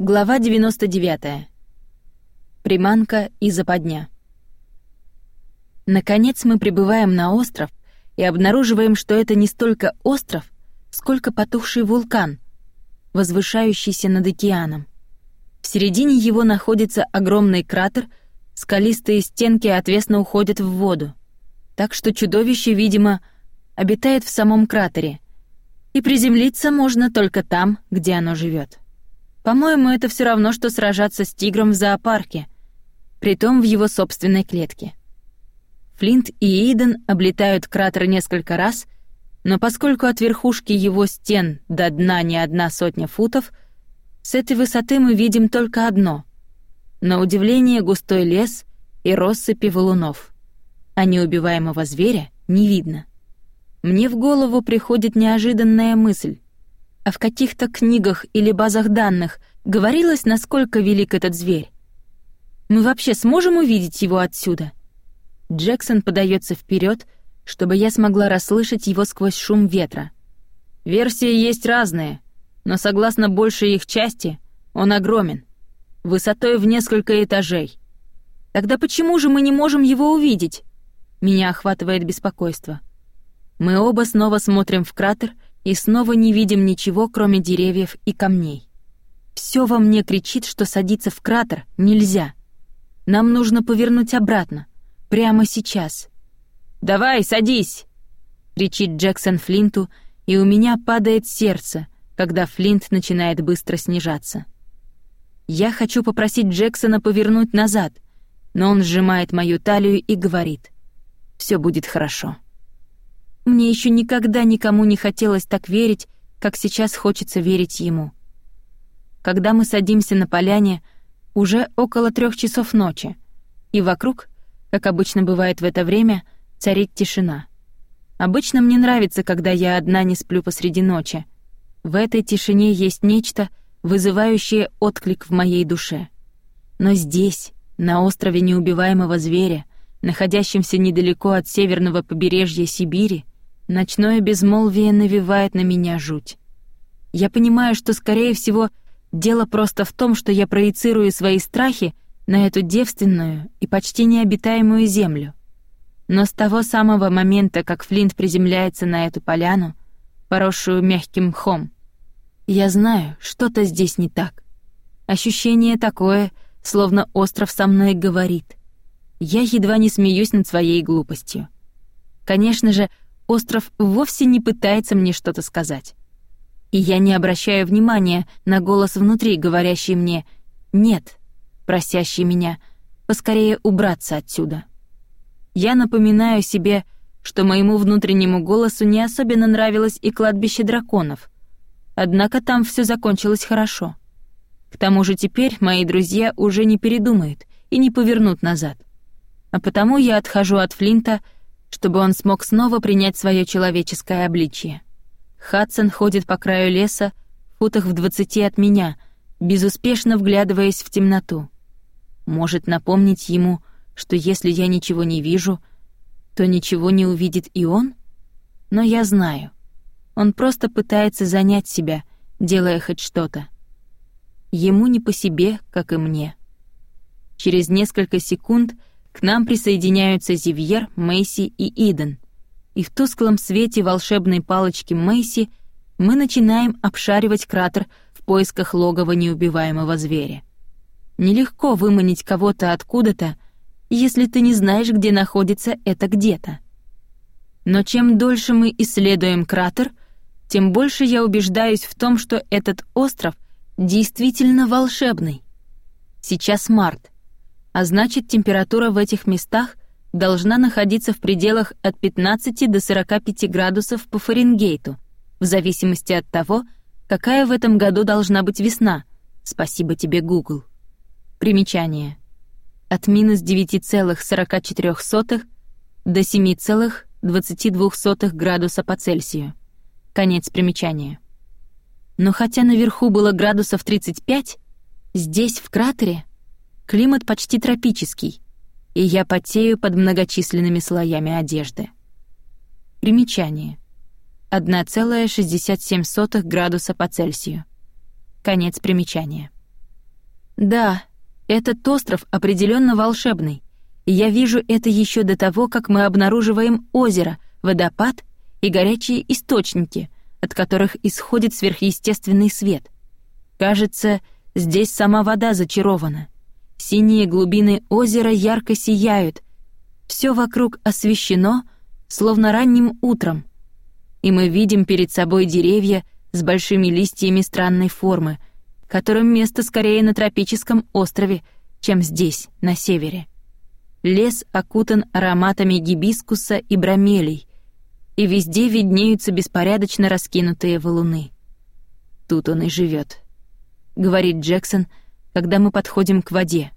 Глава 99. Приманка и западня. Наконец мы прибываем на остров и обнаруживаем, что это не столько остров, сколько потухший вулкан, возвышающийся над океаном. В середине его находится огромный кратер, скалистые стенки отвесно уходят в воду. Так что чудовище, видимо, обитает в самом кратере, и приземлиться можно только там, где оно живет. По-моему, это все равно, что сражаться с тигром в зоопарке, притом в его собственной клетке. Флинт и Иден облетают кратер несколько раз, но поскольку от верхушки его стен до дна не одна сотня футов, с этой высоты мы видим только одно — на удивление густой лес и россыпи валунов, а неубиваемого зверя не видно. Мне в голову приходит неожиданная мысль. А в каких-то книгах или базах данных говорилось, насколько велик этот зверь? Мы вообще сможем увидеть его отсюда? Джексон подается вперед, чтобы я смогла расслышать его сквозь шум ветра. Версии есть разные, но согласно большей их части, он огромен, высотой в несколько этажей. Тогда почему же мы не можем его увидеть? Меня охватывает беспокойство. Мы оба снова смотрим в кратер и снова не видим ничего, кроме деревьев и камней. Все во мне кричит, что садиться в кратер нельзя. Нам нужно повернуть обратно, прямо сейчас. «Давай, садись!» — кричит Джексон Флинту, и у меня падает сердце, когда Флинт начинает быстро снижаться. Я хочу попросить Джексона повернуть назад, но он сжимает мою талию и говорит «Все будет хорошо». Мне еще никогда никому не хотелось так верить, как сейчас хочется верить ему. Когда мы садимся на поляне, уже около трех часов ночи, и вокруг, как обычно бывает в это время, царит тишина. Обычно мне нравится, когда я одна не сплю посреди ночи. В этой тишине есть нечто, вызывающее отклик в моей душе. Но здесь, на острове неубиваемого зверя, находящемся недалеко от северного побережья Сибири, Ночное безмолвие навевает на меня жуть. Я понимаю, что, скорее всего, дело просто в том, что я проецирую свои страхи на эту девственную и почти необитаемую землю. Но с того самого момента, как Флинт приземляется на эту поляну, поросшую мягким мхом, я знаю, что-то здесь не так. Ощущение такое, словно остров со мной говорит. Я едва не смеюсь над своей глупостью. Конечно же, остров вовсе не пытается мне что-то сказать. И я не обращаю внимания на голос внутри, говорящий мне «нет», просящий меня поскорее убраться отсюда. Я напоминаю себе, что моему внутреннему голосу не особенно нравилось и кладбище драконов. Однако там все закончилось хорошо. К тому же теперь мои друзья уже не передумают и не повернут назад. А потому я отхожу от Флинта чтобы он смог снова принять свое человеческое обличие. Хадсон ходит по краю леса, в футах в двадцати от меня, безуспешно вглядываясь в темноту. Может напомнить ему, что если я ничего не вижу, то ничего не увидит и он? Но я знаю. Он просто пытается занять себя, делая хоть что-то. Ему не по себе, как и мне. Через несколько секунд — к нам присоединяются Зивьер, Мэйси и Иден. И в тусклом свете волшебной палочки Мэйси мы начинаем обшаривать кратер в поисках логова неубиваемого зверя. Нелегко выманить кого-то откуда-то, если ты не знаешь, где находится это где-то. Но чем дольше мы исследуем кратер, тем больше я убеждаюсь в том, что этот остров действительно волшебный. Сейчас март а значит, температура в этих местах должна находиться в пределах от 15 до 45 градусов по Фаренгейту, в зависимости от того, какая в этом году должна быть весна. Спасибо тебе, Google. Примечание. От минус 9,44 до 7,22 градуса по Цельсию. Конец примечания. Но хотя наверху было градусов 35, здесь, в кратере, Климат почти тропический, и я потею под многочисленными слоями одежды. Примечание. 1,67 градуса по Цельсию. Конец примечания. Да, этот остров определенно волшебный. И я вижу это еще до того, как мы обнаруживаем озеро, водопад и горячие источники, от которых исходит сверхъестественный свет. Кажется, здесь сама вода зачарована. Синие глубины озера ярко сияют. Все вокруг освещено, словно ранним утром. И мы видим перед собой деревья с большими листьями странной формы, которым место скорее на тропическом острове, чем здесь, на севере. Лес окутан ароматами гибискуса и бромелей, и везде виднеются беспорядочно раскинутые валуны. Тут он и живет, говорит Джексон, когда мы подходим к воде.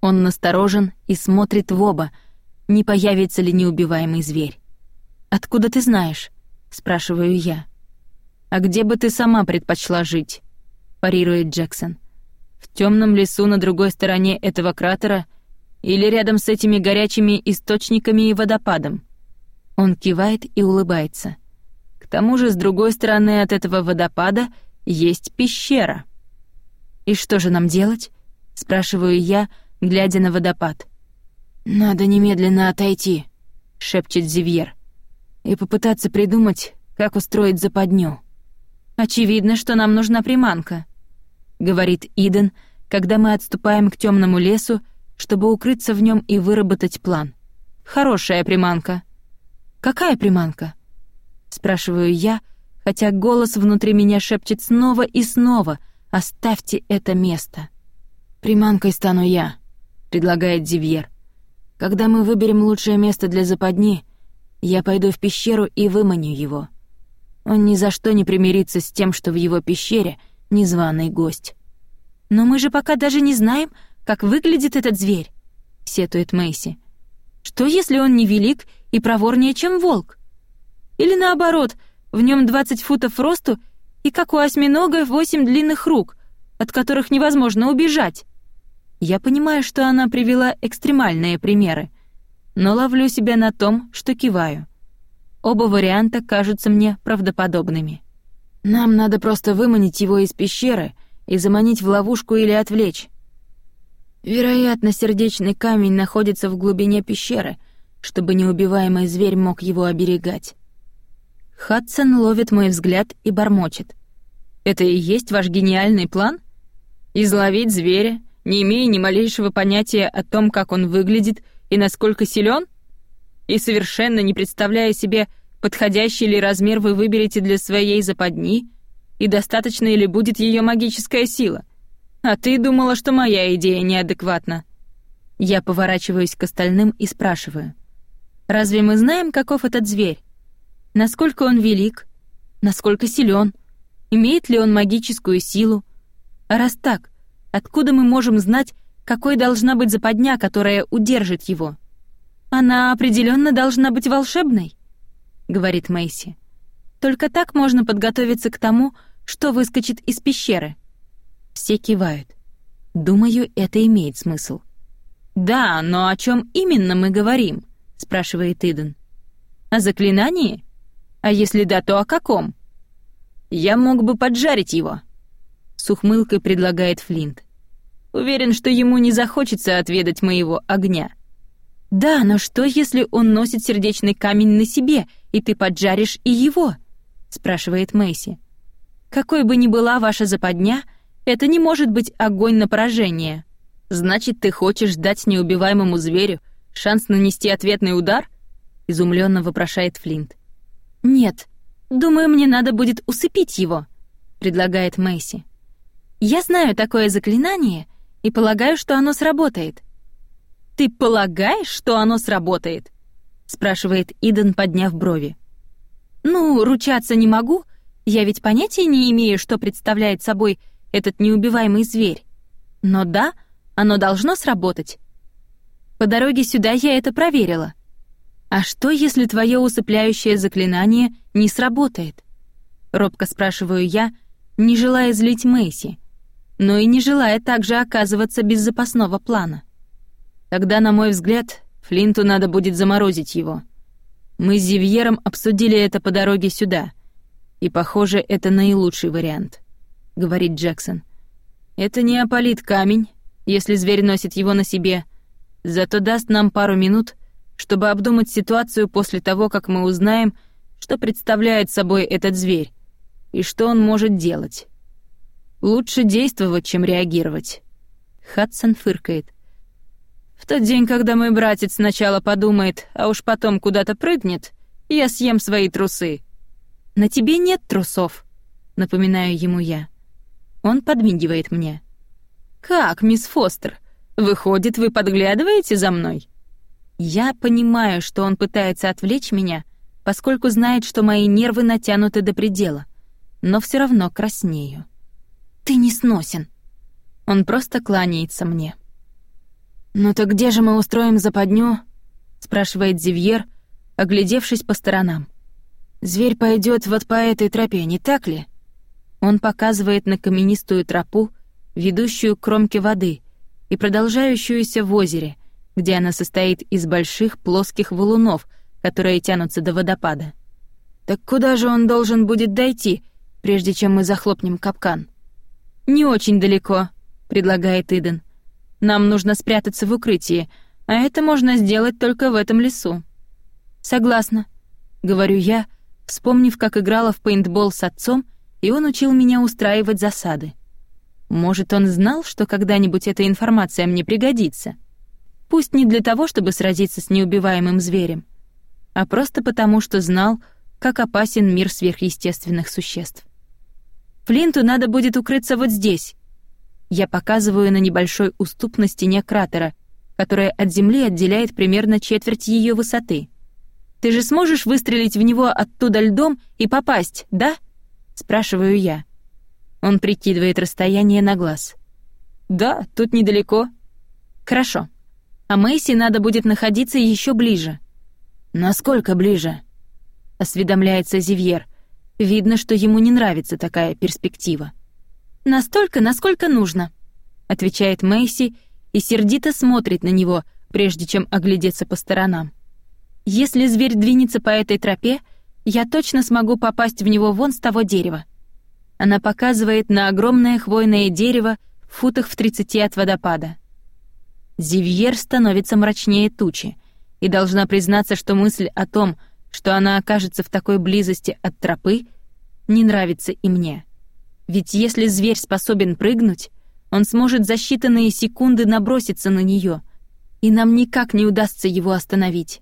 Он насторожен и смотрит в оба, не появится ли неубиваемый зверь. «Откуда ты знаешь?» — спрашиваю я. «А где бы ты сама предпочла жить?» — парирует Джексон. «В темном лесу на другой стороне этого кратера или рядом с этими горячими источниками и водопадом?» Он кивает и улыбается. К тому же с другой стороны от этого водопада есть пещера. «И что же нам делать?» — спрашиваю я, глядя на водопад. «Надо немедленно отойти», — шепчет Зивьер, «и попытаться придумать, как устроить западню». «Очевидно, что нам нужна приманка», — говорит Иден, когда мы отступаем к темному лесу, чтобы укрыться в нем и выработать план. «Хорошая приманка». «Какая приманка?» — спрашиваю я, хотя голос внутри меня шепчет снова и снова «Оставьте это место». «Приманкой стану я», — предлагает Дивьер. «Когда мы выберем лучшее место для западни, я пойду в пещеру и выманю его. Он ни за что не примирится с тем, что в его пещере незваный гость». «Но мы же пока даже не знаем, как выглядит этот зверь», — сетует Мэйси. «Что, если он невелик и проворнее, чем волк? Или наоборот, в нем 20 футов росту и, как у осьминога, 8 длинных рук, от которых невозможно убежать?» Я понимаю, что она привела экстремальные примеры, но ловлю себя на том, что киваю. Оба варианта кажутся мне правдоподобными. Нам надо просто выманить его из пещеры и заманить в ловушку или отвлечь. Вероятно, сердечный камень находится в глубине пещеры, чтобы неубиваемый зверь мог его оберегать. Хадсон ловит мой взгляд и бормочет. «Это и есть ваш гениальный план? Изловить зверя, не имея ни малейшего понятия о том, как он выглядит и насколько силен? И совершенно не представляя себе, подходящий ли размер вы выберете для своей западни, и достаточно ли будет ее магическая сила. А ты думала, что моя идея неадекватна. Я поворачиваюсь к остальным и спрашиваю. Разве мы знаем, каков этот зверь? Насколько он велик? Насколько силен? Имеет ли он магическую силу? А раз так, откуда мы можем знать, какой должна быть западня, которая удержит его? Она определенно должна быть волшебной, говорит Мэйси. Только так можно подготовиться к тому, что выскочит из пещеры. Все кивают. Думаю, это имеет смысл. «Да, но о чем именно мы говорим?» — спрашивает Иден. «О заклинании? А если да, то о каком?» «Я мог бы поджарить его», — с ухмылкой предлагает Флинт. «Уверен, что ему не захочется отведать моего огня». «Да, но что, если он носит сердечный камень на себе, и ты поджаришь и его?» — спрашивает Мэйси. «Какой бы ни была ваша западня, — это не может быть огонь на поражение. Значит, ты хочешь дать неубиваемому зверю шанс нанести ответный удар? Изумленно вопрошает Флинт. Нет, думаю, мне надо будет усыпить его, предлагает Мэйси. Я знаю такое заклинание и полагаю, что оно сработает. Ты полагаешь, что оно сработает? спрашивает Иден, подняв брови. Ну, ручаться не могу, я ведь понятия не имею, что представляет собой этот неубиваемый зверь. Но да, оно должно сработать. По дороге сюда я это проверила. А что, если твое усыпляющее заклинание не сработает? Робко спрашиваю я, не желая злить Мэйси, но и не желая также оказываться без запасного плана. Тогда, на мой взгляд, Флинту надо будет заморозить его. Мы с Зивьером обсудили это по дороге сюда, и, похоже, это наилучший вариант. — говорит Джексон. Это не опалит камень, если зверь носит его на себе, зато даст нам пару минут, чтобы обдумать ситуацию после того, как мы узнаем, что представляет собой этот зверь и что он может делать. Лучше действовать, чем реагировать. Хадсон фыркает. В тот день, когда мой братец сначала подумает, а уж потом куда-то прыгнет, я съем свои трусы. На тебе нет трусов, напоминаю ему я. Он подмигивает мне. «Как, мисс Фостер? Выходит, вы подглядываете за мной?» Я понимаю, что он пытается отвлечь меня, поскольку знает, что мои нервы натянуты до предела, но все равно краснею. «Ты не сносен!» Он просто кланяется мне. «Ну так где же мы устроим западню?» — спрашивает Зивьер, оглядевшись по сторонам. «Зверь пойдет вот по этой тропе, не так ли?» Он показывает на каменистую тропу, ведущую к кромке воды и продолжающуюся в озере, где она состоит из больших плоских валунов, которые тянутся до водопада. «Так куда же он должен будет дойти, прежде чем мы захлопнем капкан?» «Не очень далеко», — предлагает Иден. «Нам нужно спрятаться в укрытии, а это можно сделать только в этом лесу». «Согласна», — говорю я, вспомнив, как играла в пейнтбол с отцом, и он учил меня устраивать засады. Может, он знал, что когда-нибудь эта информация мне пригодится. Пусть не для того, чтобы сразиться с неубиваемым зверем, а просто потому, что знал, как опасен мир сверхъестественных существ. Флинту надо будет укрыться вот здесь. Я показываю на небольшой уступ на стене кратера, которая от земли отделяет примерно четверть ее высоты. Ты же сможешь выстрелить в него оттуда льдом и попасть, да? спрашиваю я. Он прикидывает расстояние на глаз. «Да, тут недалеко». «Хорошо. А Мэйси надо будет находиться еще ближе». «Насколько ближе?» — осведомляется Зивьер. Видно, что ему не нравится такая перспектива. «Настолько, насколько нужно», — отвечает Мэйси и сердито смотрит на него, прежде чем оглядеться по сторонам. «Если зверь двинется по этой тропе, я точно смогу попасть в него вон с того дерева». Она показывает на огромное хвойное дерево в футах в 30 от водопада. Зивьер становится мрачнее тучи, и должна признаться, что мысль о том, что она окажется в такой близости от тропы, не нравится и мне. Ведь если зверь способен прыгнуть, он сможет за считанные секунды наброситься на нее, и нам никак не удастся его остановить.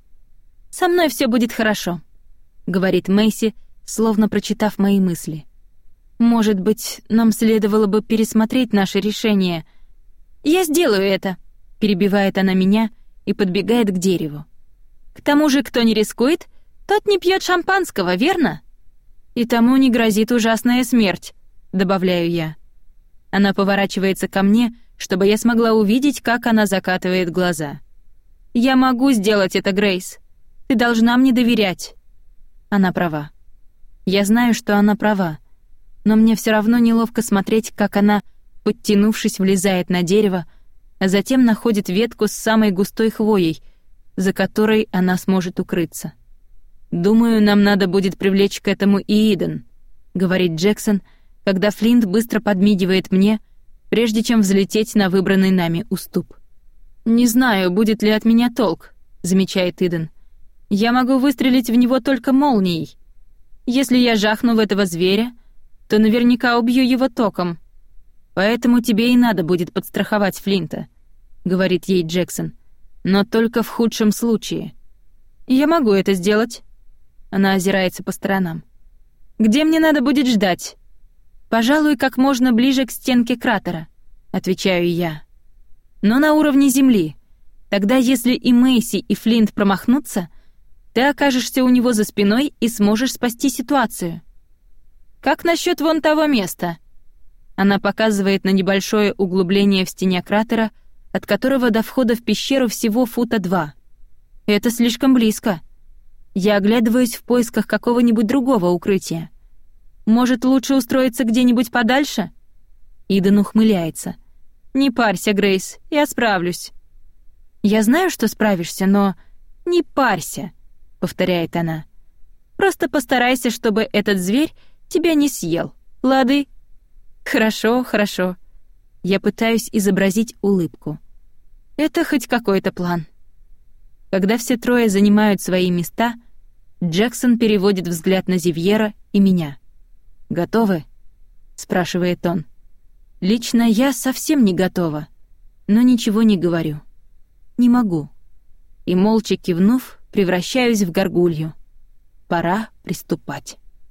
«Со мной все будет хорошо», — говорит Мэйси, словно прочитав мои мысли. Может быть, нам следовало бы пересмотреть наше решение. Я сделаю это, перебивает она меня и подбегает к дереву. К тому же, кто не рискует, тот не пьет шампанского, верно? И тому не грозит ужасная смерть, добавляю я. Она поворачивается ко мне, чтобы я смогла увидеть, как она закатывает глаза. Я могу сделать это, Грейс. Ты должна мне доверять. Она права. Я знаю, что она права но мне все равно неловко смотреть, как она, подтянувшись, влезает на дерево, а затем находит ветку с самой густой хвоей, за которой она сможет укрыться. «Думаю, нам надо будет привлечь к этому и Иден», — говорит Джексон, когда Флинт быстро подмигивает мне, прежде чем взлететь на выбранный нами уступ. «Не знаю, будет ли от меня толк», — замечает Иден. «Я могу выстрелить в него только молнией. Если я жахну в этого зверя, то наверняка убью его током. Поэтому тебе и надо будет подстраховать Флинта», — говорит ей Джексон. «Но только в худшем случае». «Я могу это сделать». Она озирается по сторонам. «Где мне надо будет ждать?» «Пожалуй, как можно ближе к стенке кратера», — отвечаю я. «Но на уровне земли. Тогда, если и Мэйси, и Флинт промахнутся, ты окажешься у него за спиной и сможешь спасти ситуацию». Как насчет вон того места? Она показывает на небольшое углубление в стене кратера, от которого до входа в пещеру всего фута два. Это слишком близко. Я оглядываюсь в поисках какого-нибудь другого укрытия. Может, лучше устроиться где-нибудь подальше? Иден ухмыляется. Не парься, Грейс, я справлюсь. Я знаю, что справишься, но не парься, повторяет она. Просто постарайся, чтобы этот зверь тебя не съел. Лады?» «Хорошо, хорошо». Я пытаюсь изобразить улыбку. Это хоть какой-то план. Когда все трое занимают свои места, Джексон переводит взгляд на Зивьера и меня. «Готовы?» — спрашивает он. «Лично я совсем не готова, но ничего не говорю. Не могу». И молча кивнув, превращаюсь в горгулью. Пора приступать.